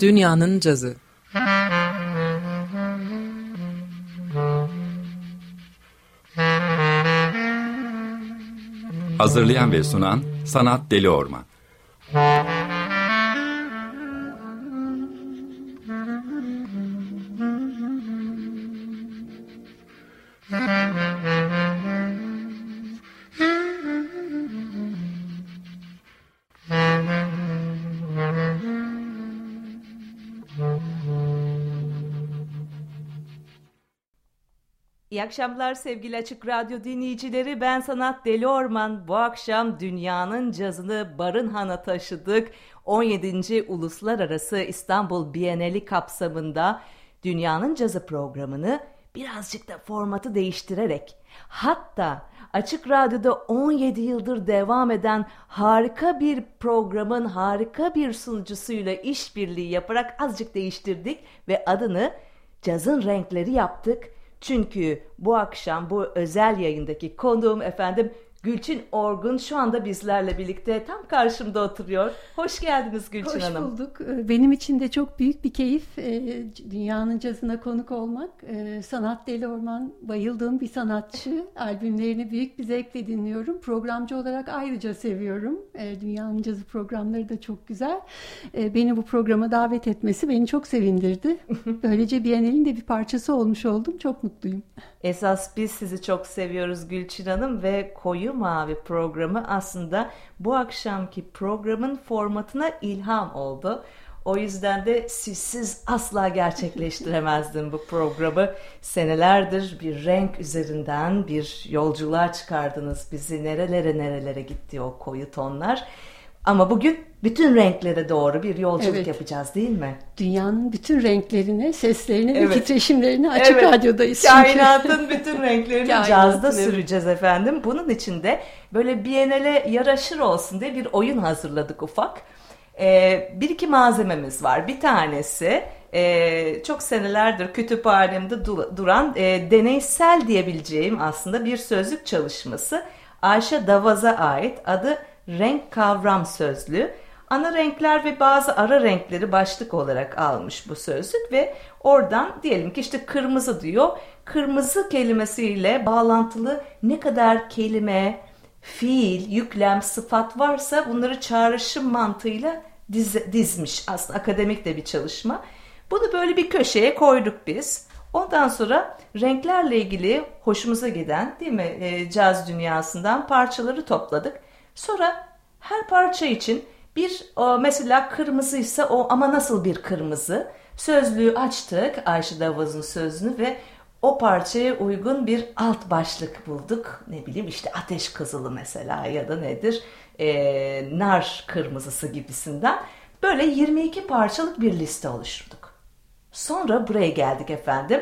Dünyanın Cazı. Hazırlayan ve sunan Sanat Deli Orman İyi akşamlar sevgili Açık Radyo dinleyicileri. Ben Sanat Deli Orman. Bu akşam dünyanın cazını Barınhan'a taşıdık. 17. Uluslararası İstanbul Bienali kapsamında Dünyanın Cazı programını birazcık da formatı değiştirerek hatta Açık Radyo'da 17 yıldır devam eden harika bir programın harika bir sunucusuyla işbirliği yaparak azıcık değiştirdik ve adını Cazın Renkleri yaptık. Çünkü bu akşam bu özel yayındaki konuğum efendim Gülçin Orgun şu anda bizlerle birlikte tam karşımda oturuyor. Hoş geldiniz Gülçin Hoş Hanım. Hoş bulduk. Ee, benim için de çok büyük bir keyif ee, dünyanın cazına konuk olmak. Ee, Sanat Deli Orman bayıldığım bir sanatçı. Albümlerini büyük bir zevkle dinliyorum. Programcı olarak ayrıca seviyorum. Dünyanın cazı programları da çok güzel. Beni bu programa davet etmesi beni çok sevindirdi. Böylece Biennial'in de bir parçası olmuş oldum. Çok mutluyum. Esas biz sizi çok seviyoruz Gülçin Hanım ve Koyu Mavi programı aslında bu akşamki programın formatına ilham oldu. O yüzden de sizsiz asla gerçekleştiremezdim bu programı. Senelerdir bir renk üzerinden bir yolculuğa çıkardınız bizi. Nerelere nerelere gitti o koyu tonlar. Ama bugün bütün renklere doğru bir yolculuk evet. yapacağız değil mi? Dünyanın bütün renklerine, seslerine evet. ve titreşimlerine açık evet. radyodayız. Kainatın bütün renklerini cazda süreceğiz efendim. Bunun için de böyle Biennale yaraşır olsun diye bir oyun hazırladık ufak. Ee, bir iki malzememiz var. Bir tanesi e, çok senelerdir kütüphanemde duran e, deneysel diyebileceğim aslında bir sözlük çalışması. Ayşe Davaz'a ait adı renk kavram sözlüğü. Ana renkler ve bazı ara renkleri başlık olarak almış bu sözlük ve oradan diyelim ki işte kırmızı diyor. Kırmızı kelimesiyle bağlantılı ne kadar kelime, fiil, yüklem, sıfat varsa bunları çağrışım mantığıyla diz, dizmiş. Aslında akademik de bir çalışma. Bunu böyle bir köşeye koyduk biz. Ondan sonra renklerle ilgili hoşumuza giden değil mi e, caz dünyasından parçaları topladık. Sonra her parça için bir mesela kırmızıysa o ama nasıl bir kırmızı? Sözlüğü açtık Ayşe Davaz'ın sözünü ve o parçaya uygun bir alt başlık bulduk. Ne bileyim işte ateş kızılı mesela ya da nedir? Ee, nar kırmızısı gibisinden. Böyle 22 parçalık bir liste oluşturduk. Sonra buraya geldik efendim.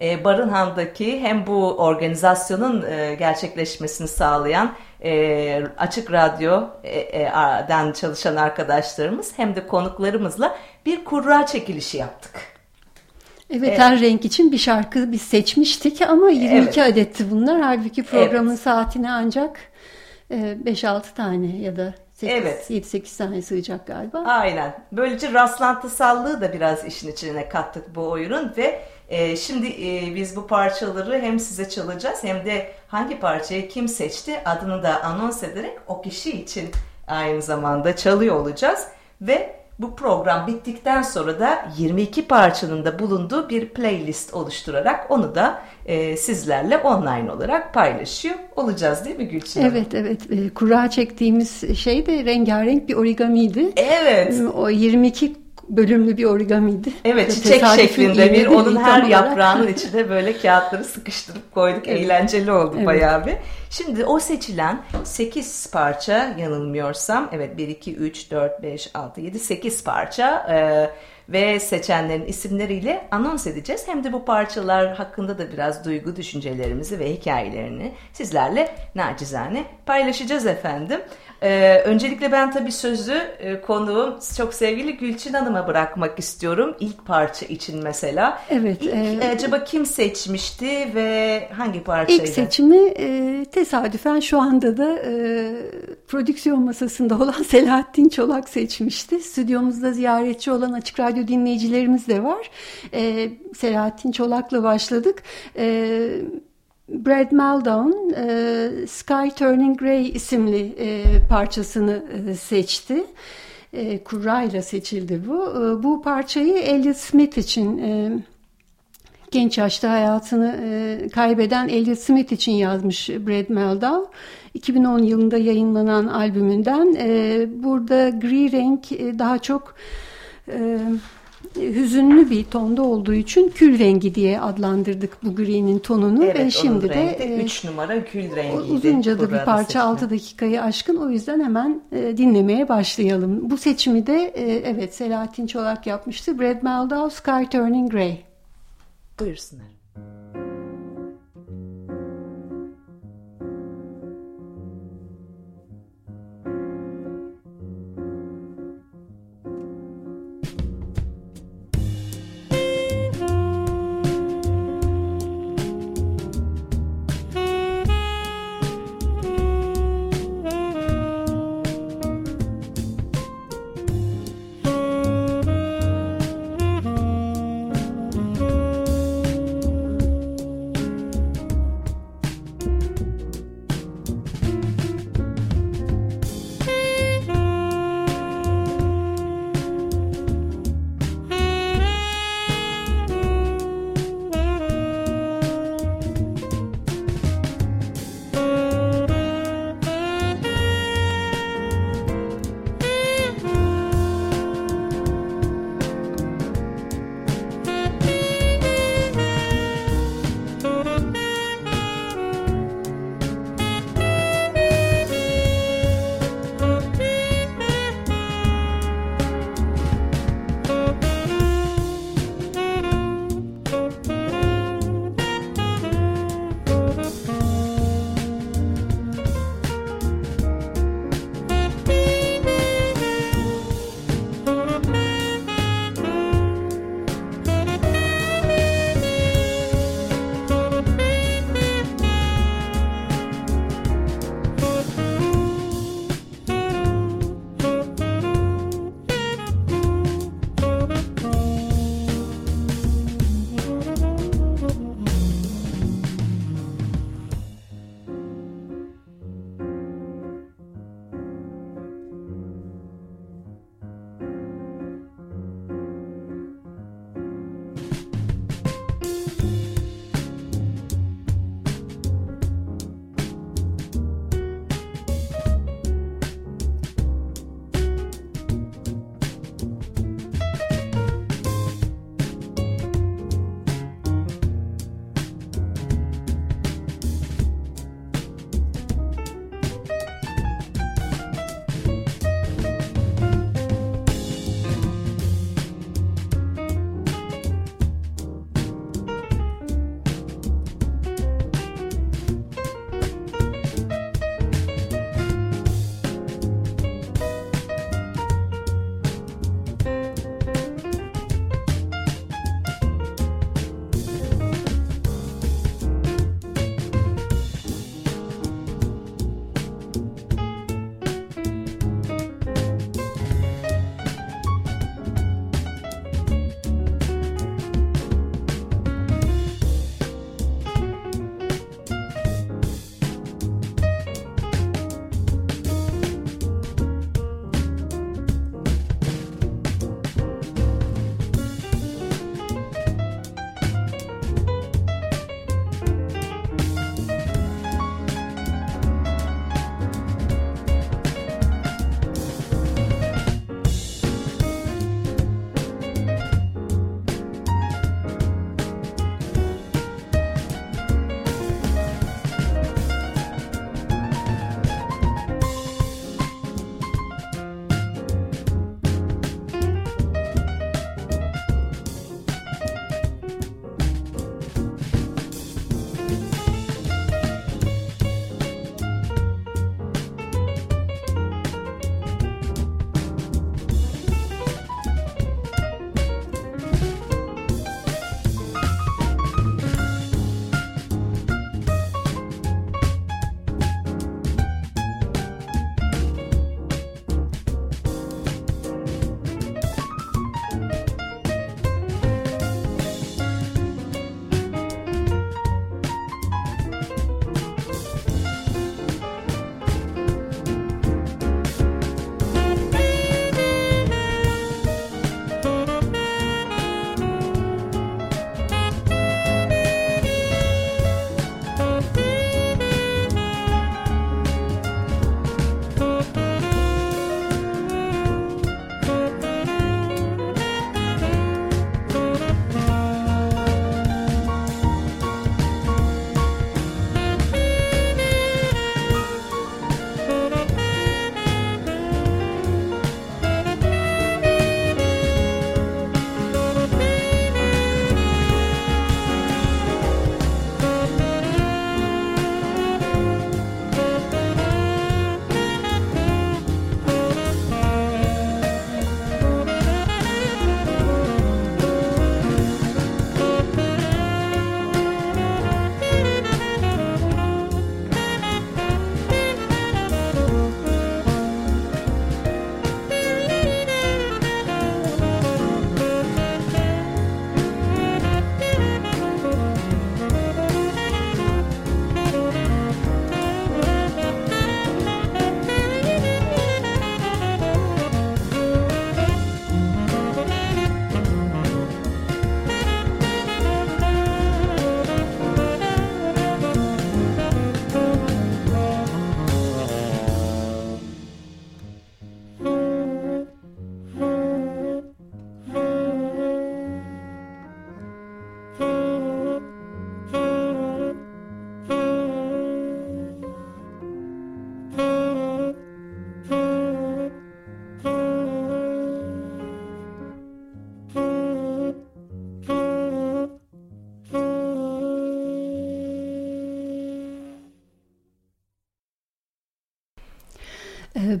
Ee, Barınhan'daki hem bu organizasyonun e, gerçekleşmesini sağlayan e, Açık Radyo'dan çalışan arkadaşlarımız hem de konuklarımızla bir kurra çekilişi yaptık. Evet, evet her renk için bir şarkı biz seçmiştik ama 22 evet. adetti bunlar. Halbuki programın evet. saatine ancak 5-6 e, tane ya da 8, evet. 7-8 tane sığacak galiba. Aynen. Böylece rastlantısallığı da biraz işin içine kattık bu oyunun ve e, şimdi e, biz bu parçaları hem size çalacağız hem de hangi parçayı kim seçti adını da anons ederek o kişi için aynı zamanda çalıyor olacağız. Ve bu program bittikten sonra da 22 parçanın da bulunduğu bir playlist oluşturarak onu da e, sizlerle online olarak paylaşıyor olacağız değil mi Gülçin Evet evet. E, kura çektiğimiz şey de rengarenk bir origamiydi. Evet. O 22 bölümlü bir origamiydi. Evet çiçek şeklinde bir onun her yaprağının içine böyle kağıtları sıkıştırıp koyduk. Evet. Eğlenceli oldu evet. bayağı bir. Şimdi o seçilen 8 parça yanılmıyorsam evet 1, 2, 3, 4, 5, 6, 7, 8 parça e, ve seçenlerin isimleriyle anons edeceğiz. Hem de bu parçalar hakkında da biraz duygu düşüncelerimizi ve hikayelerini sizlerle nacizane paylaşacağız efendim. Ee, öncelikle ben tabii sözü e, konuğum çok sevgili Gülçin Hanım'a bırakmak istiyorum. İlk parça için mesela. Evet. İlk, e, acaba kim seçmişti ve hangi parçaydı? İlk seçimi e, tesadüfen şu anda da e, prodüksiyon masasında olan Selahattin Çolak seçmişti. Stüdyomuzda ziyaretçi olan Açık Radyo dinleyicilerimiz de var. E, Selahattin Çolak'la başladık. E, Brad Maldon e, Sky Turning Grey isimli e, parçasını e, seçti. E, Kurra seçildi bu. Bu parçayı Elliot Smith için genç yaşta hayatını kaybeden Elliot Smith için yazmış Brad Meldau. 2010 yılında yayınlanan albümünden. Burada gri renk daha çok... hüzünlü bir tonda olduğu için kül rengi diye adlandırdık bu gri'nin tonunu evet, ve şimdi de 3 e, numara kül rengi. Uzunca da bir parça seçme. 6 dakikayı aşkın o yüzden hemen e, dinlemeye başlayalım. Bu seçimi de e, evet Selahattin Çolak yapmıştı. Brad Meldau Sky Turning Grey. Buyursunlar.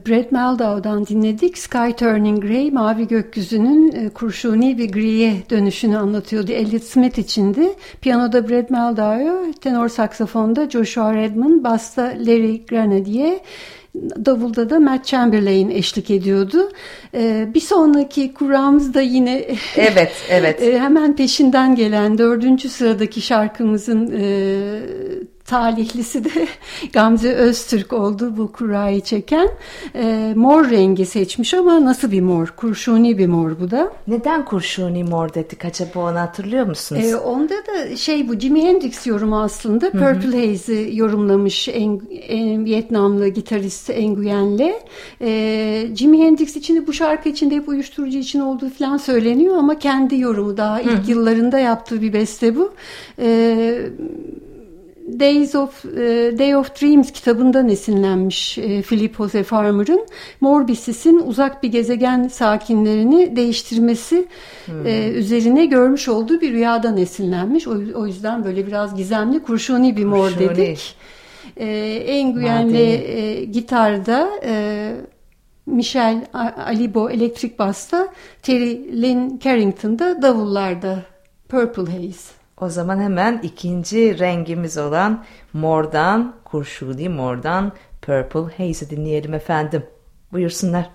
Brad Meldau'dan dinledik. Sky Turning Grey, Mavi Gökyüzü'nün e, kurşuni bir griye dönüşünü anlatıyordu. Elliot Smith içindi. Piyanoda Brad Meldau, tenor saksafonda Joshua Redman, basta Larry Grenadier, davulda da Matt Chamberlain eşlik ediyordu. Ee, bir sonraki kurağımız da yine evet, evet. E, hemen peşinden gelen dördüncü sıradaki şarkımızın e, talihlisi de Gamze Öztürk oldu bu kurayı çeken. E, mor rengi seçmiş ama nasıl bir mor? Kurşuni bir mor bu da. Neden kurşuni mor dedik acaba onu hatırlıyor musunuz? E, onda da şey bu Jimi Hendrix yorumu aslında. Purple Haze'i yorumlamış en, en Vietnamlı gitarist Nguyen'le. E, Jimi Hendrix için de bu şarkı içinde hep uyuşturucu için olduğu falan söyleniyor ama kendi yorumu daha ilk Hı-hı. yıllarında yaptığı bir beste bu. E, Days of e, Day of Dreams kitabından esinlenmiş e, Philip Jose Farmer'ın Morbisis'in uzak bir gezegen sakinlerini değiştirmesi hmm. e, üzerine görmüş olduğu bir rüyadan esinlenmiş. O, yüzden böyle biraz gizemli kurşuni bir mor kurşuni. dedik. En güvenli gitarda Michel Alibo elektrik basta, Terry Lynn Carrington'da davullarda Purple Haze. O zaman hemen ikinci rengimiz olan mordan, kurşuni mordan Purple Haze'i dinleyelim efendim. Buyursunlar.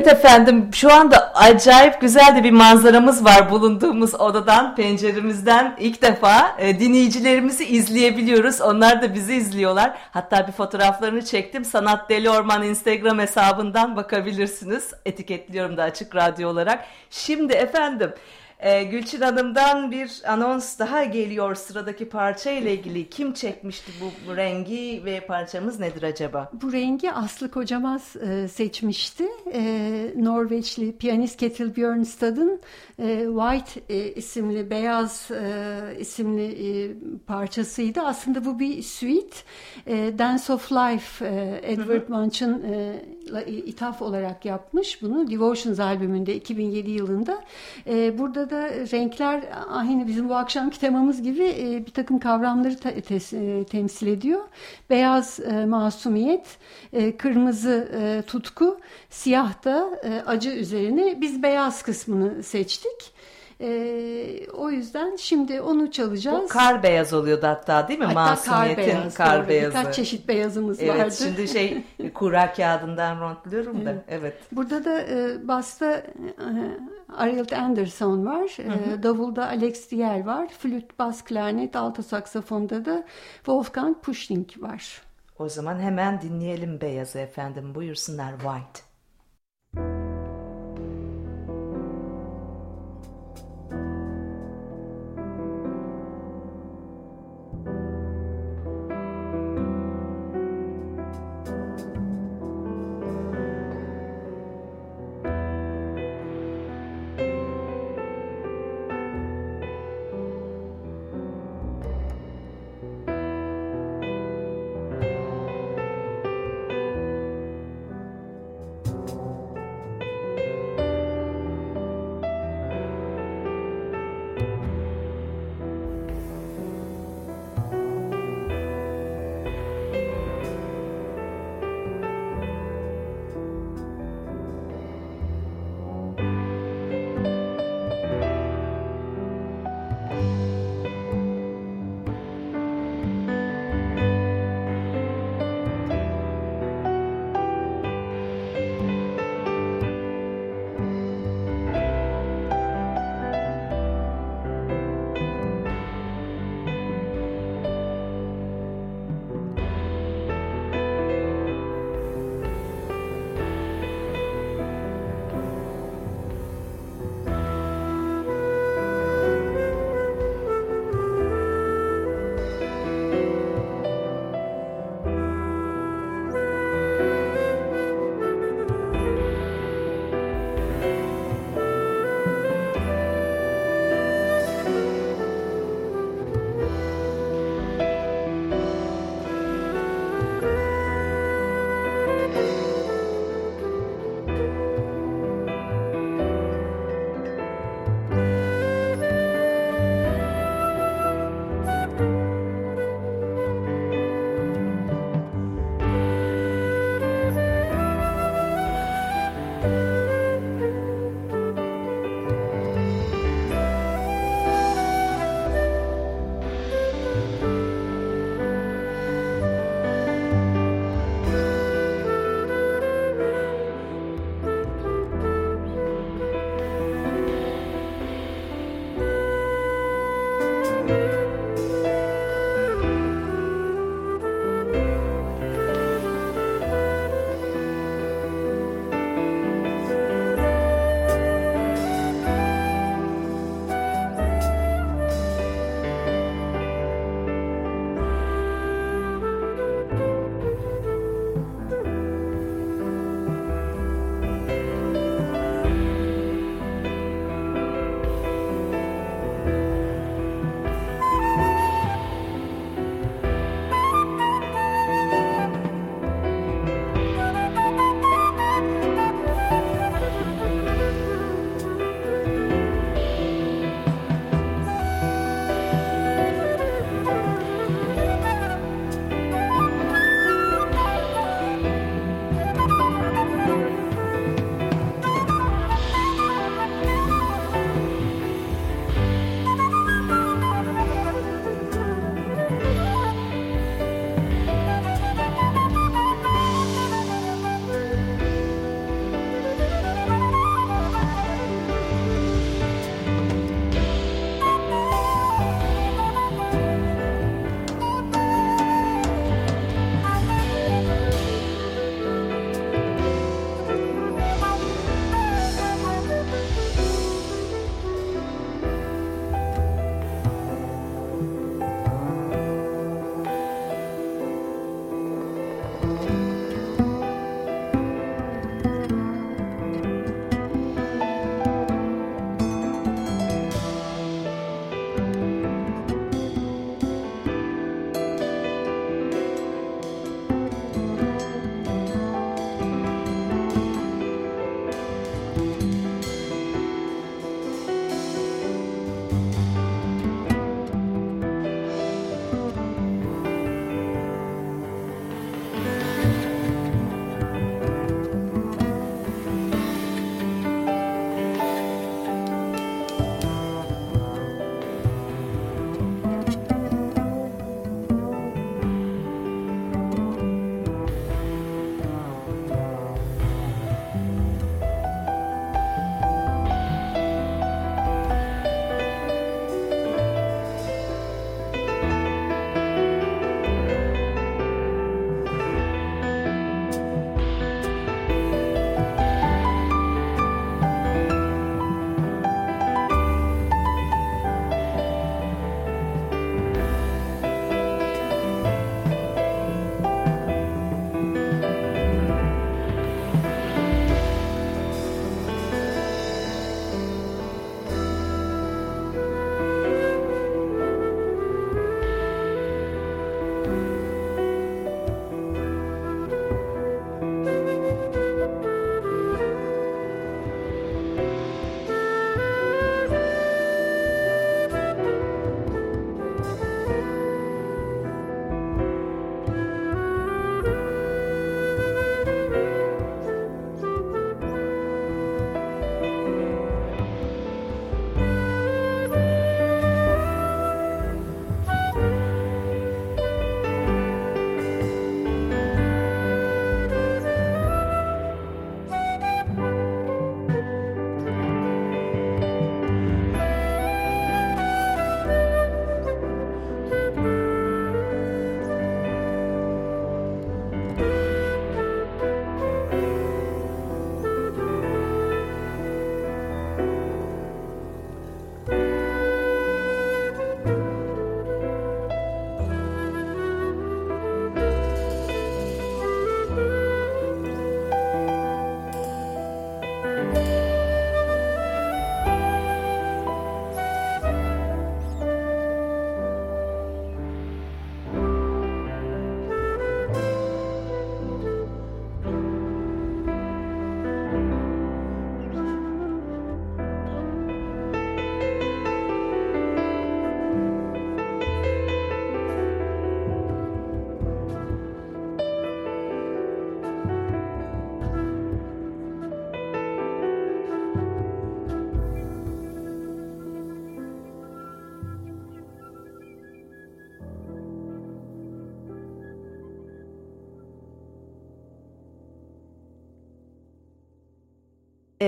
Evet efendim şu anda acayip güzel de bir manzaramız var bulunduğumuz odadan penceremizden ilk defa e, dinleyicilerimizi izleyebiliyoruz. Onlar da bizi izliyorlar. Hatta bir fotoğraflarını çektim. Sanat Deli Orman Instagram hesabından bakabilirsiniz. Etiketliyorum da açık radyo olarak. Şimdi efendim ee, Gülçin Hanım'dan bir anons daha geliyor sıradaki parça ile ilgili. Kim çekmişti bu, bu rengi ve parçamız nedir acaba? Bu rengi Aslı Kocamaz e, seçmişti. E, Norveçli piyanist Ketil Björnstad'ın e, White e, isimli, Beyaz e, isimli e, parçasıydı. Aslında bu bir suite. E, Dance of Life e, Edward Munch'ın e, ithaf olarak yapmış bunu. Devotions albümünde 2007 yılında. E, burada da renkler aynı bizim bu akşamki temamız gibi e, bir takım kavramları e, temsil ediyor. Beyaz e, masumiyet, kırmızı tutku, siyah da acı üzerine biz beyaz kısmını seçtik. E, o yüzden şimdi onu çalacağız. Bu kar beyaz oluyordu hatta değil mi? Hatta Masumiyetin kar, beyaz, kar doğru. beyazı. Birkaç çeşit beyazımız evet, vardı. Şimdi şey kura kağıdından rantlıyorum da. Evet. Burada da e, basta e, Ariel Anderson var. Hı hı. E, davulda Alex Dier var. Flüt, bas, klarnet, alto saksafonda da Wolfgang Pushning var. O zaman hemen dinleyelim Beyaz'ı efendim. Buyursunlar White.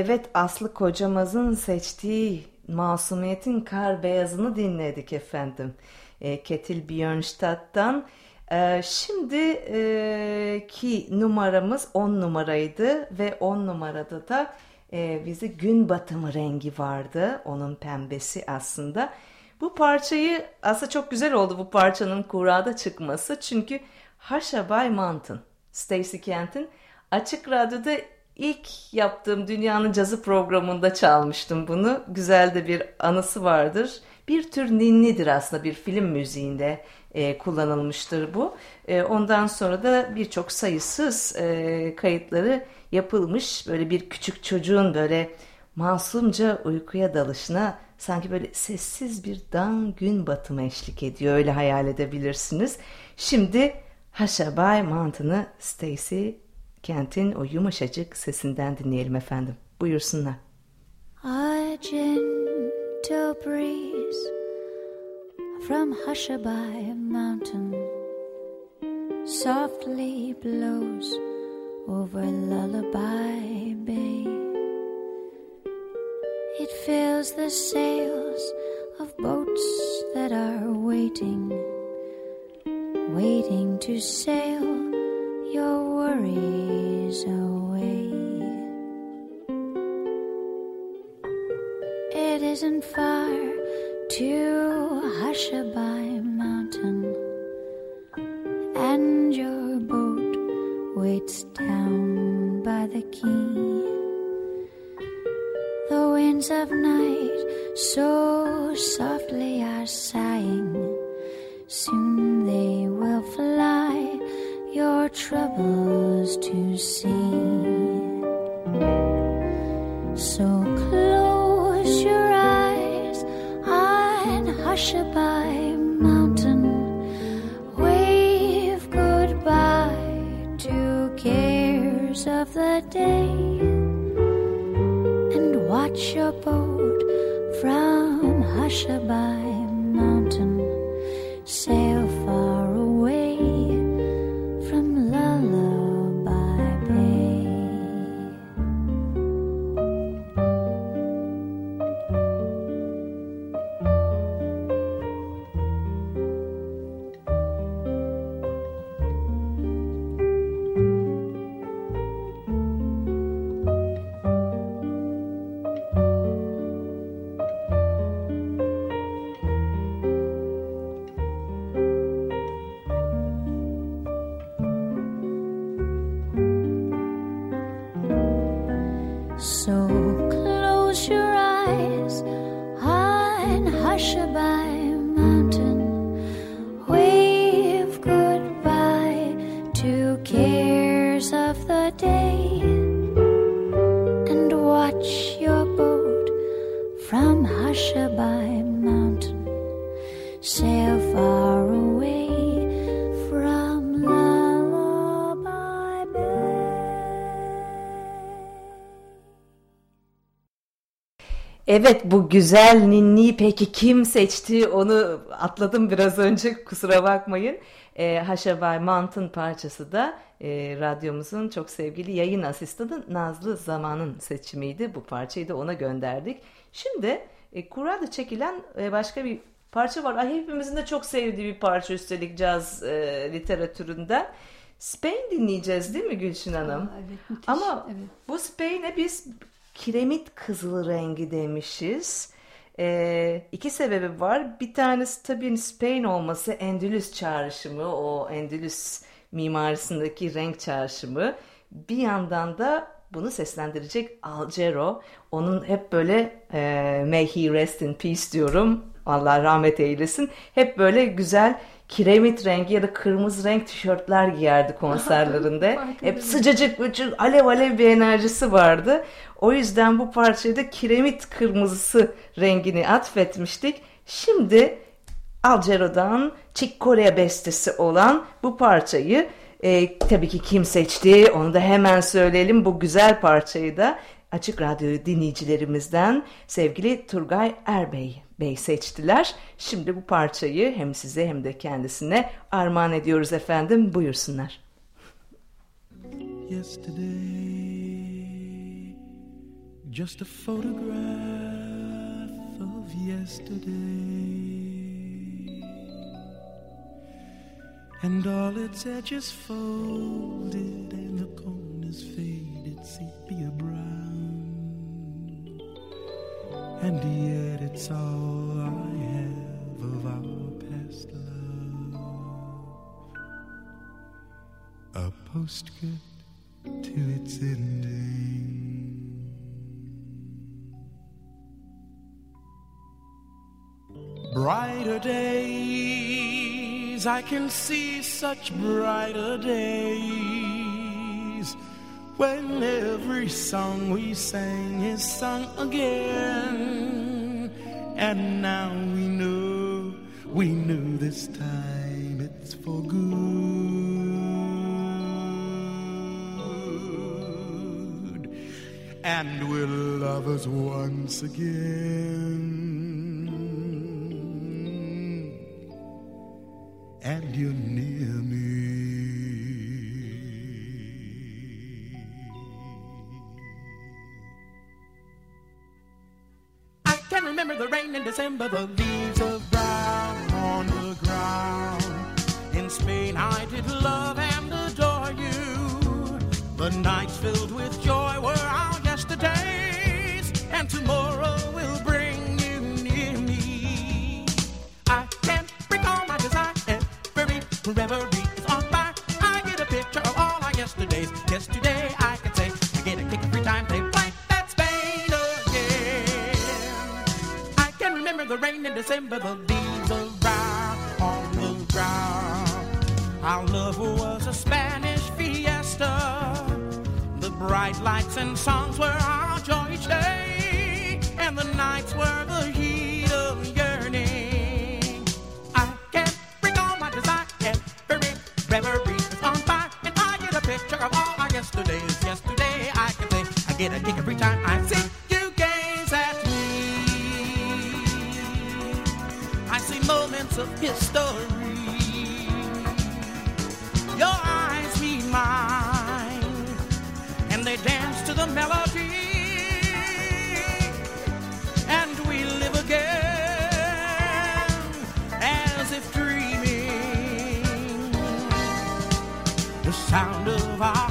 Evet Aslı kocamızın seçtiği Masumiyetin Kar Beyazını dinledik efendim. E, Ketil Björnstadt'tan. E, şimdi e, ki numaramız 10 numaraydı ve 10 numarada da e, bize gün batımı rengi vardı. Onun pembesi aslında. Bu parçayı aslında çok güzel oldu bu parçanın kurada çıkması. Çünkü Haşabay Mountain, Stacy Kent'in Açık Radyo'da İlk yaptığım Dünyanın Cazı programında çalmıştım bunu. Güzel de bir anısı vardır. Bir tür ninnidir aslında bir film müziğinde e, kullanılmıştır bu. E, ondan sonra da birçok sayısız e, kayıtları yapılmış. Böyle bir küçük çocuğun böyle masumca uykuya dalışına sanki böyle sessiz bir dan gün batımı eşlik ediyor. Öyle hayal edebilirsiniz. Şimdi Haşabay Mountain'ı Stacy Kent'in o yumuşacık sesinden dinleyelim efendim. Buyursunlar. A gentle breeze from Hushabye Mountain softly blows over Lullaby Bay. It fills the sails of boats that are waiting, waiting to sail your worries away. It isn't far to Hushabye Mountain, and your boat waits down by the quay. The winds of night so softly are sighing, soon they will fly your troubles to see. So close your eyes and hush by mountain. Wave goodbye to cares of the day and watch your boat from Hushabye Evet bu güzel ninniyi peki kim seçti onu atladım biraz önce kusura bakmayın. E, Haşabay Mountain parçası da e, radyomuzun çok sevgili yayın asistanı Nazlı Zaman'ın seçimiydi. Bu parçayı da ona gönderdik. Şimdi e, kurada çekilen e, başka bir parça var. Ay, hepimizin de çok sevdiği bir parça üstelik caz e, literatüründen. Spain dinleyeceğiz değil mi Gülşin Hanım? Aa, evet, müthiş. Ama Evet. bu Spain'e biz kiremit kızılı rengi demişiz. Ee, iki sebebi var. Bir tanesi tabii Spain olması Endülüs çağrışımı, o Endülüs mimarisindeki renk çağrışımı. Bir yandan da bunu seslendirecek Algero. Onun hep böyle e, May he rest in peace diyorum. Allah rahmet eylesin. Hep böyle güzel kiremit rengi ya da kırmızı renk tişörtler giyerdi konserlerinde. hep sıcacık, bıcık, alev alev bir enerjisi vardı. O yüzden bu parçaya da kiremit kırmızısı rengini atfetmiştik. Şimdi Algero'dan Chick Corea bestesi olan bu parçayı e, tabii ki kim seçti onu da hemen söyleyelim. Bu güzel parçayı da Açık Radyo dinleyicilerimizden sevgili Turgay Erbey Bey seçtiler. Şimdi bu parçayı hem size hem de kendisine armağan ediyoruz efendim. Buyursunlar. Yesterday, just a photograph of yesterday, and all its edges folded and yet it's all I have of our past love. A postscript to its ending. Brighter days, I can see such brighter days when every song we sang is sung again. And now we know, we know this time it's for good. And we're lovers once again. And you're near me. December, the leaves of brown on the ground. In Spain, I did love and adore you. The nights filled December, the leaves are dry on the ground. Our love was a Spanish fiesta. The bright lights and songs were our joy day, and the nights were the heat of yearning. I can't bring all my desire and every reverie is on fire, and I get a picture of all our yesterdays. Yesterday I can say I get a kick. the melody, and we live again as if dreaming the sound of our.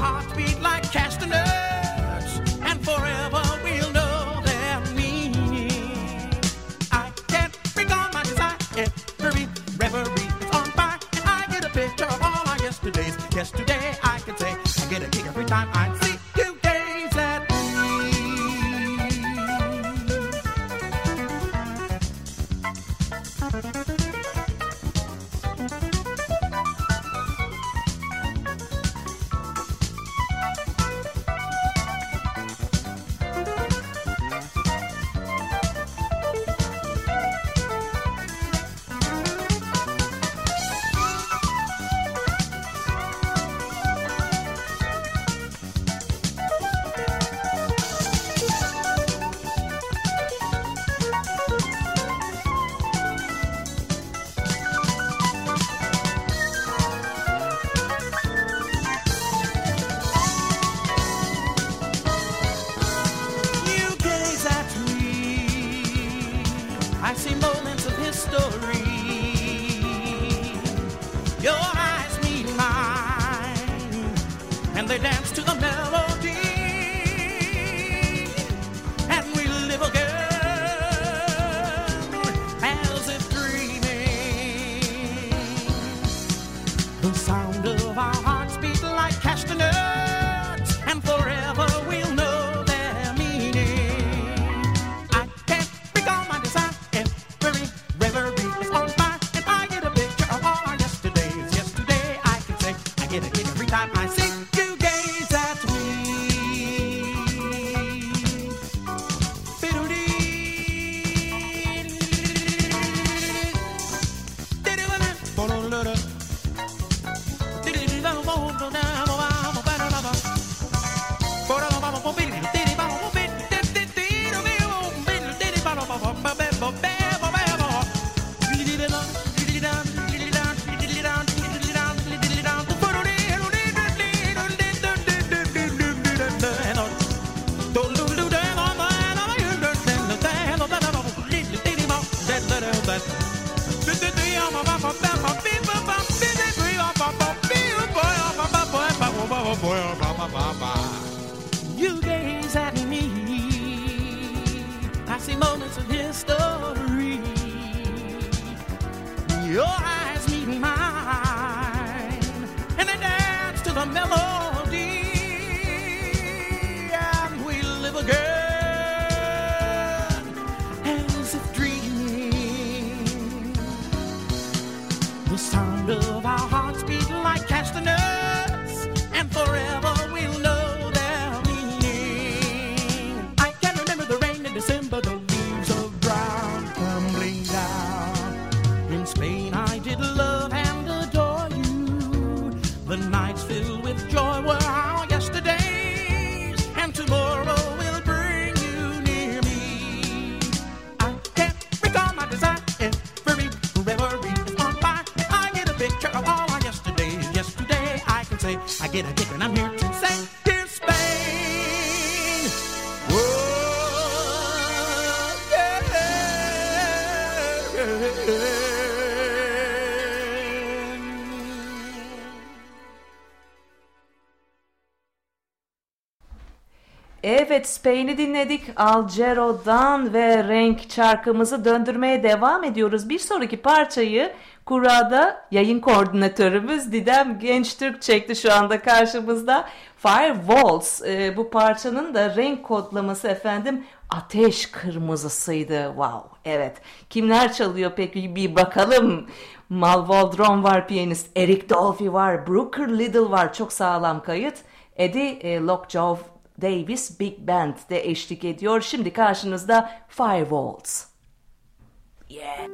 Evet Spain'i dinledik Algero'dan ve renk çarkımızı döndürmeye devam ediyoruz. Bir sonraki parçayı Kura'da yayın koordinatörümüz Didem Genç Türk çekti şu anda karşımızda. Firewalls e, bu parçanın da renk kodlaması efendim ateş kırmızısıydı. Wow evet kimler çalıyor peki bir bakalım. Mal Waldron var piyanist, Eric Dolphy var, Brooker Liddell var çok sağlam kayıt. Eddie e, Lockjaw Davis Big Band de eşlik ediyor. Şimdi karşınızda Five Volts. Yeah.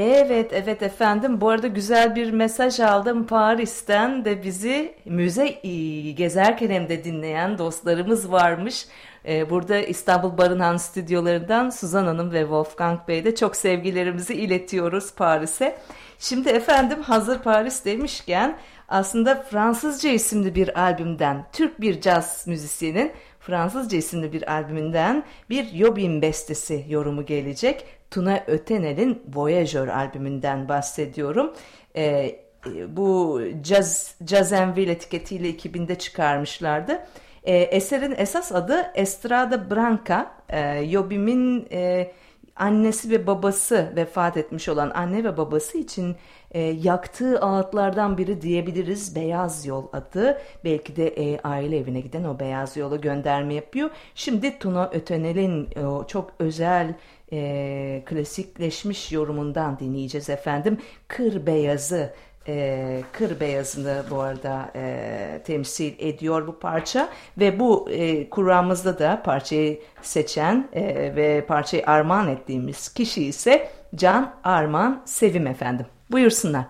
Evet, evet efendim. Bu arada güzel bir mesaj aldım Paris'ten de bizi müze gezerken hem de dinleyen dostlarımız varmış. Ee, burada İstanbul Barınhan stüdyolarından Suzan Hanım ve Wolfgang Bey de çok sevgilerimizi iletiyoruz Paris'e. Şimdi efendim hazır Paris demişken aslında Fransızca isimli bir albümden Türk bir caz müzisyenin Fransızca isimli bir albümünden bir Yobin bestesi yorumu gelecek. Tuna Ötenel'in Voyageur albümünden bahsediyorum. Ee, bu Jazz, Jazzenville etiketiyle 2000'de çıkarmışlardı. Ee, eserin esas adı Estrada Branca. Ee, Yobim'in e, annesi ve babası vefat etmiş olan anne ve babası için e, yaktığı ağıtlardan biri diyebiliriz Beyaz Yol adı. Belki de e, aile evine giden o Beyaz Yol'a gönderme yapıyor. Şimdi Tuna Ötenel'in o çok özel e, klasikleşmiş yorumundan dinleyeceğiz efendim. Kır Beyazı e, kır beyazını bu arada e, temsil ediyor bu parça ve bu e, kuramızda da parçayı seçen e, ve parçayı armağan ettiğimiz kişi ise Can Arman Sevim efendim. Buyursunlar.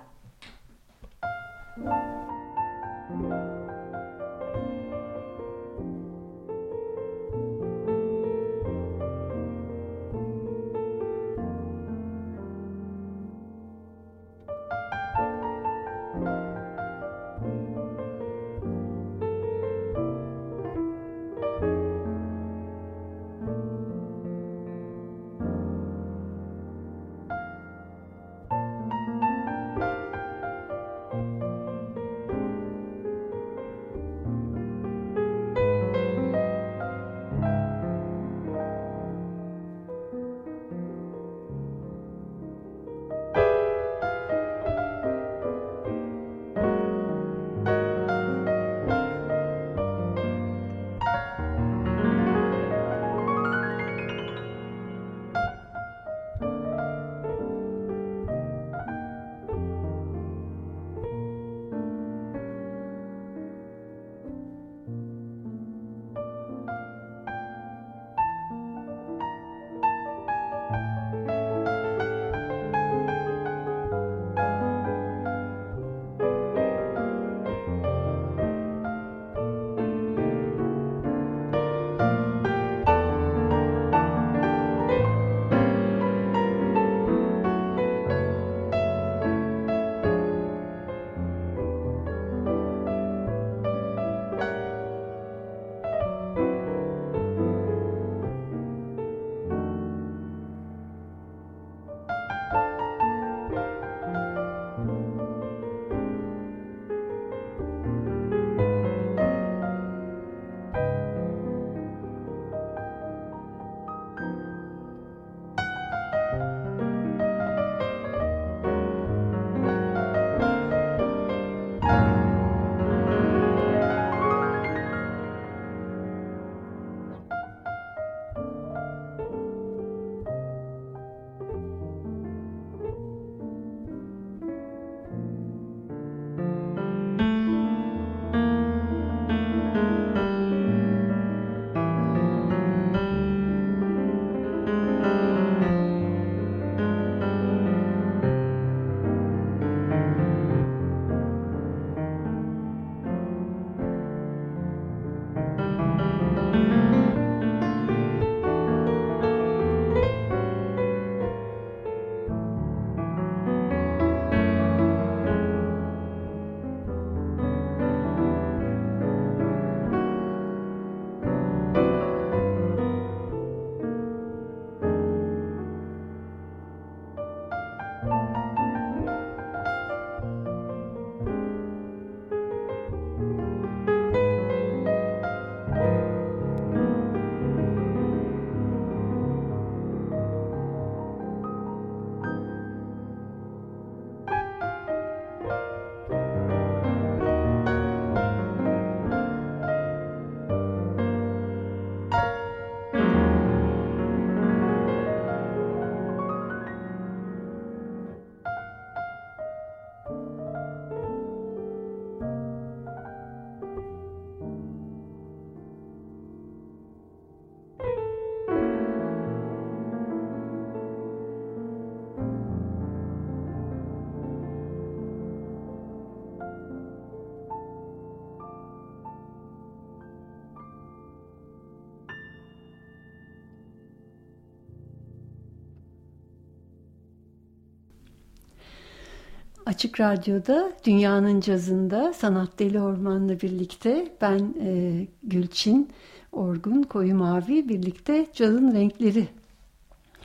Açık Radyo'da Dünyanın Cazında Sanat Deli Orman'la birlikte ben e, Gülçin Orgun Koyu Mavi birlikte Cazın Renkleri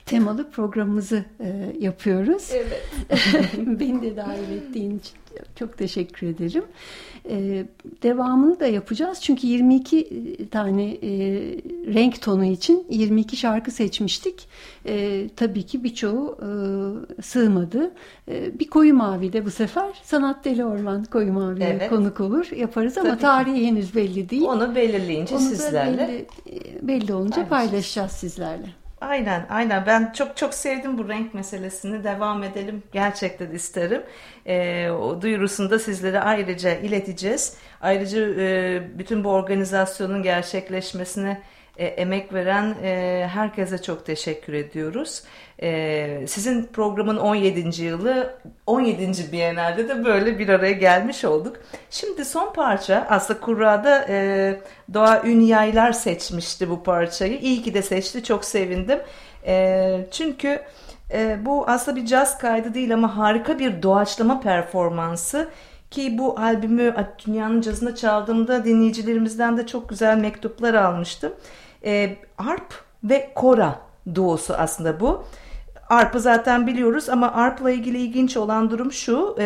temalı programımızı e, yapıyoruz. Evet. Beni de dahil ettiğin için çok teşekkür ederim. Ee, devamını da yapacağız. Çünkü 22 e, tane e, renk tonu için 22 şarkı seçmiştik. E, tabii ki birçoğu e, sığmadı. E, bir koyu mavi de bu sefer Sanat Deli Orman koyu mavi evet. konuk olur. Yaparız ama tabii tarihi ki. henüz belli değil. Onu belirleyince Onu sizlerle. Belli, e, belli olunca paylaşacağız sizlerle. Aynen aynen. Ben çok çok sevdim bu renk meselesini. Devam edelim. Gerçekten isterim. E, o duyurusunu da sizlere ayrıca ileteceğiz. Ayrıca e, bütün bu organizasyonun gerçekleşmesine e, emek veren e, herkese çok teşekkür ediyoruz. E, sizin programın 17. yılı 17. Biennale'de de böyle bir araya gelmiş olduk. Şimdi son parça aslında Kurra'da e, Doğa Ünyaylar seçmişti bu parçayı. İyi ki de seçti çok sevindim. E, çünkü e, bu aslında bir caz kaydı değil ama harika bir doğaçlama performansı. Ki bu albümü Dünyanın Cazında çaldığımda dinleyicilerimizden de çok güzel mektuplar almıştım e, arp ve kora duosu aslında bu. Arp'ı zaten biliyoruz ama Arp'la ilgili ilginç olan durum şu. E,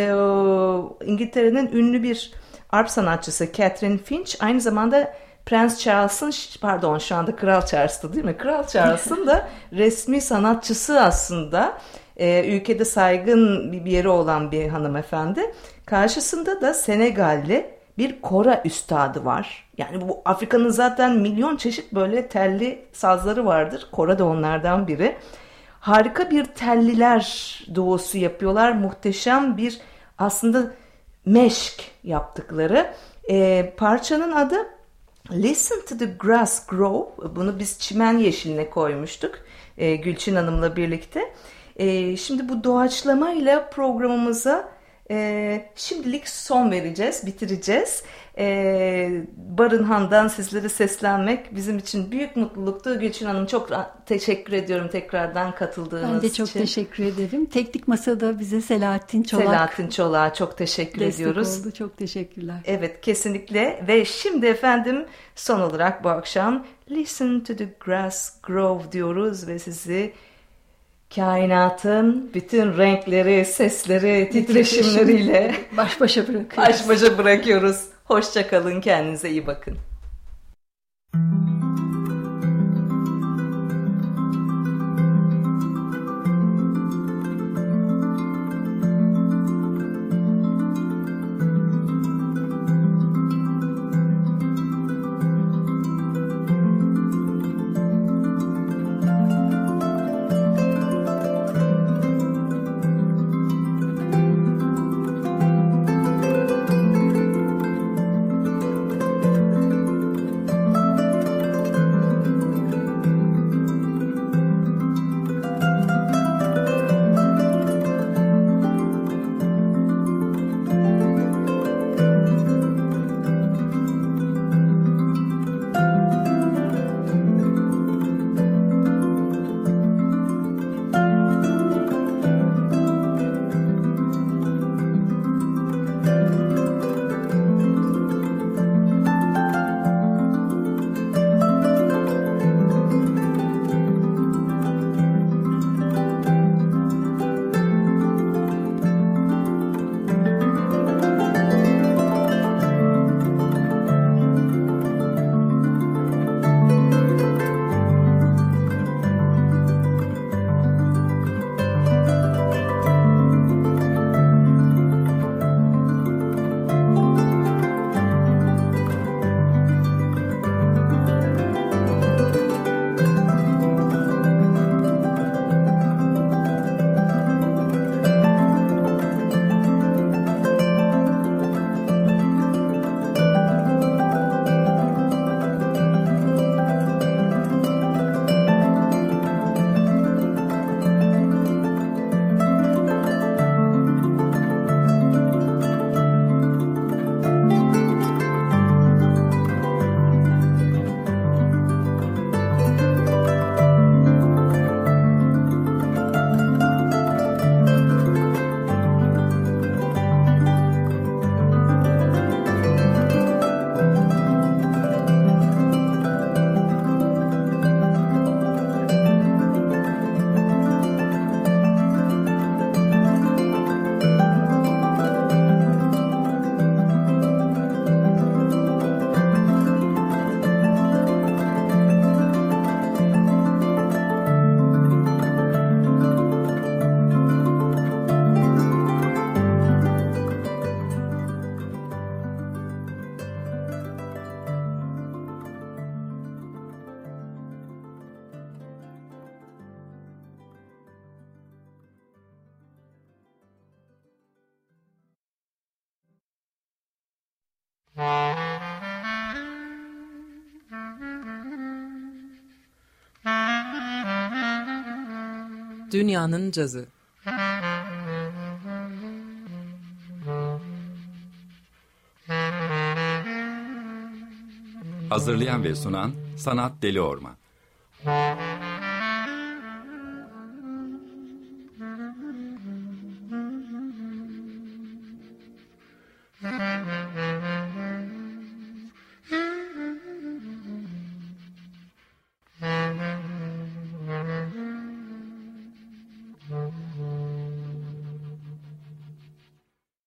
İngiltere'nin ünlü bir arp sanatçısı Catherine Finch aynı zamanda Prens Charles'ın pardon şu anda Kral Charles'tı değil mi? Kral Charles'ın da resmi sanatçısı aslında. E, ülkede saygın bir yeri olan bir hanımefendi. Karşısında da Senegalli bir kora üstadı var. Yani bu Afrika'nın zaten milyon çeşit böyle telli sazları vardır. Kora da onlardan biri. Harika bir telliler doğusu yapıyorlar. Muhteşem bir aslında meşk yaptıkları. E, parçanın adı Listen to the Grass Grow. Bunu biz çimen yeşiline koymuştuk. E, Gülçin Hanım'la birlikte. E, şimdi bu doğaçlamayla programımıza e, şimdilik son vereceğiz, bitireceğiz. E, Barınhan'dan sizlere seslenmek bizim için büyük mutluluktu. Gülçin Hanım çok teşekkür ediyorum tekrardan katıldığınız için. Ben de çok için. teşekkür ederim. Teknik Masada bize Selahattin Çolak. Selahattin Çolak'a çok teşekkür destek ediyoruz. Oldu, çok teşekkürler. Evet, kesinlikle. Ve şimdi efendim son olarak bu akşam Listen to the Grass Grow diyoruz ve sizi kainatın bütün renkleri, sesleri, titreşimleriyle baş başa bırakıyoruz. Baş başa bırakıyoruz. Hoşçakalın, kendinize iyi bakın. Dünyanın cazı. Hazırlayan ve sunan Sanat Deli Orman.